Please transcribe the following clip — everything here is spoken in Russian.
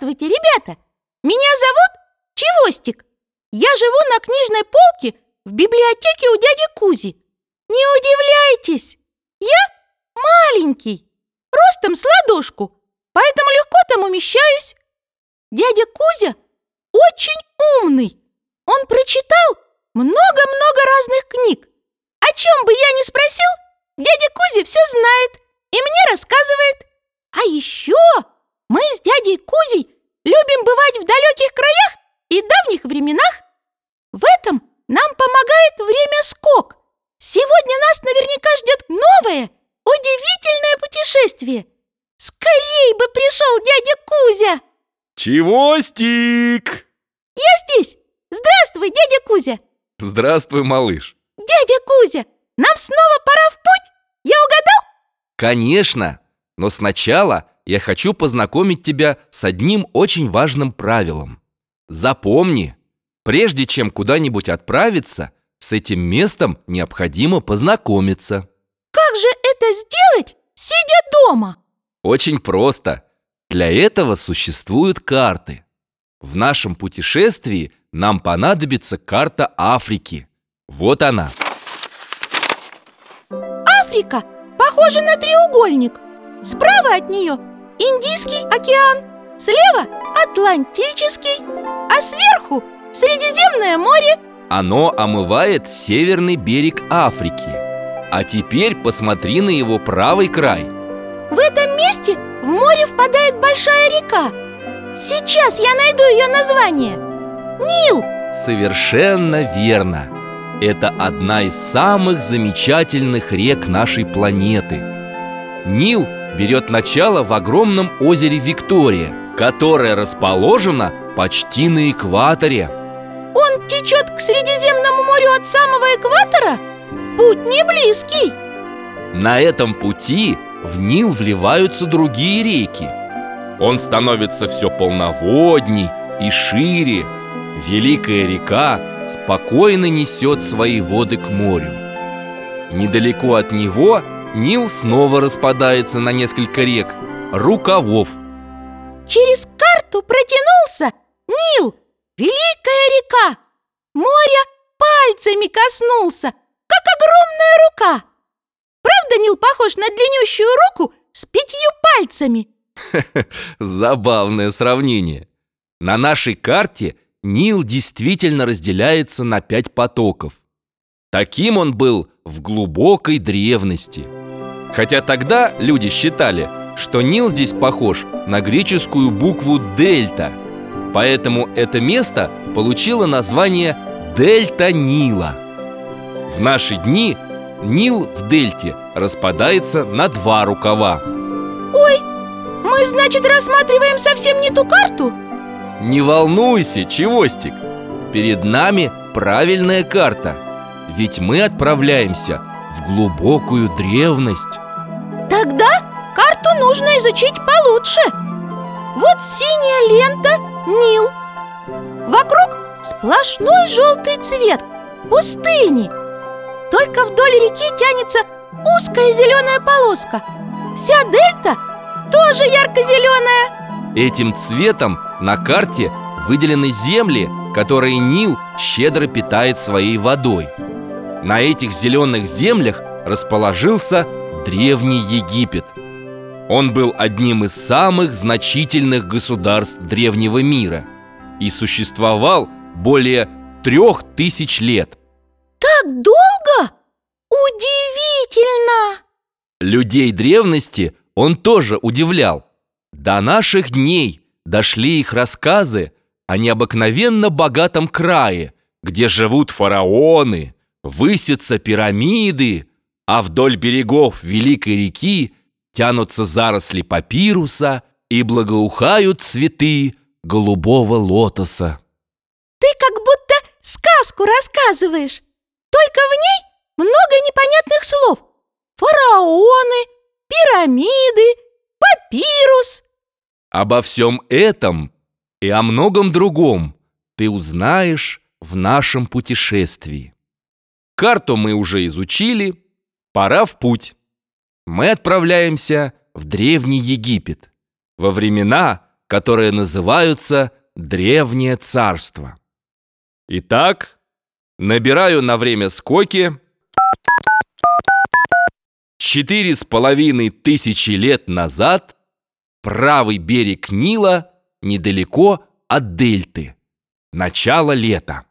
Здравствуйте, ребята! Меня зовут Чевостик. Я живу на книжной полке в библиотеке у дяди Кузи. Не удивляйтесь, я маленький, ростом с ладошку, поэтому легко там умещаюсь. Дядя Кузя очень умный. Он прочитал много-много разных книг. О чем бы я ни спросил, дядя Кузя все знает и мне рассказывает. А еще мы с дядей Кузей любим бывать в далеких краях и давних временах. В этом нам помогает время скок. Сегодня нас наверняка ждет новое, удивительное путешествие. Скорей бы пришел дядя Кузя! Чего, Стик? Я здесь! Здравствуй, дядя Кузя! Здравствуй, малыш. Дядя Кузя, нам снова пора в путь? Я угадал? Конечно, но сначала я хочу познакомить тебя с одним очень важным правилом. Запомни, прежде чем куда-нибудь отправиться, с этим местом необходимо познакомиться. Как же это сделать, сидя дома? Очень просто. Для этого существуют карты. В нашем путешествии нам понадобится карта Африки. Вот она. Африка похожа на треугольник. Справа от нее Индийский океан, слева Атлантический, а сверху Средиземное море. Оно омывает северный берег Африки. А теперь посмотри на его правый край. В этом месте в море впадает большая река. Сейчас я найду ее название. Нил. Совершенно верно. Это одна из самых замечательных рек нашей планеты. Нил берет начало в огромном озере Виктория, которое расположено почти на экваторе. Он течет к Средиземному морю от самого экватора? Путь не близкий. На этом пути в Нил вливаются другие реки. Он становится все полноводней и шире. Великая река спокойно несет свои воды к морю. Недалеко от него – Нил снова распадается на несколько рек, рукавов. Через карту протянулся Нил, великая река. Море пальцами коснулся, как огромная рука. Правда, Нил похож на длиннющую руку с пятью пальцами? Забавное сравнение. На нашей карте Нил действительно разделяется на пять потоков. Таким он был в глубокой древности. Хотя тогда люди считали, что Нил здесь похож на греческую букву «дельта», поэтому это место получило название «Дельта Нила». В наши дни Нил в дельте распадается на два рукава. Ой, мы, значит, рассматриваем совсем не ту карту? Не волнуйся, Чевостик, перед нами правильная карта – ведь мы отправляемся в глубокую древность. Тогда карту нужно изучить получше. Вот синяя лента – Нил. Вокруг сплошной желтый цвет – пустыни. Только вдоль реки тянется узкая зеленая полоска. Вся дельта тоже ярко-зеленая Этим цветом на карте выделены земли, которые Нил щедро питает своей водой – на этих зеленых землях расположился Древний Египет. Он был одним из самых значительных государств древнего мира и существовал более трех тысяч лет. Так долго? Удивительно! Людей древности он тоже удивлял. До наших дней дошли их рассказы о необыкновенно богатом крае, где живут фараоны, высятся пирамиды, а вдоль берегов Великой реки тянутся заросли папируса и благоухают цветы голубого лотоса. Ты как будто сказку рассказываешь, только в ней много непонятных слов. Фараоны, пирамиды, папирус. Обо всем этом и о многом другом ты узнаешь в нашем путешествии. Карту мы уже изучили, пора в путь. Мы отправляемся в Древний Египет, во времена, которые называются Древнее Царство. Итак, набираю на время скоки четыре с половиной тысячи лет назад правый берег Нила недалеко от дельты. Начало лета.